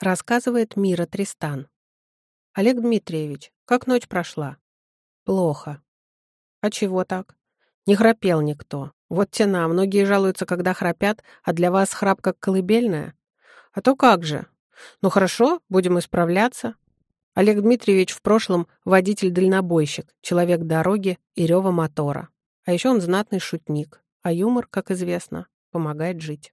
Рассказывает Мира Тристан. Олег Дмитриевич, как ночь прошла? Плохо. А чего так? Не храпел никто. Вот тена, многие жалуются, когда храпят, а для вас храп как колыбельная? А то как же? Ну хорошо, будем исправляться. Олег Дмитриевич в прошлом водитель-дальнобойщик, человек дороги и рева мотора. А еще он знатный шутник. А юмор, как известно, помогает жить.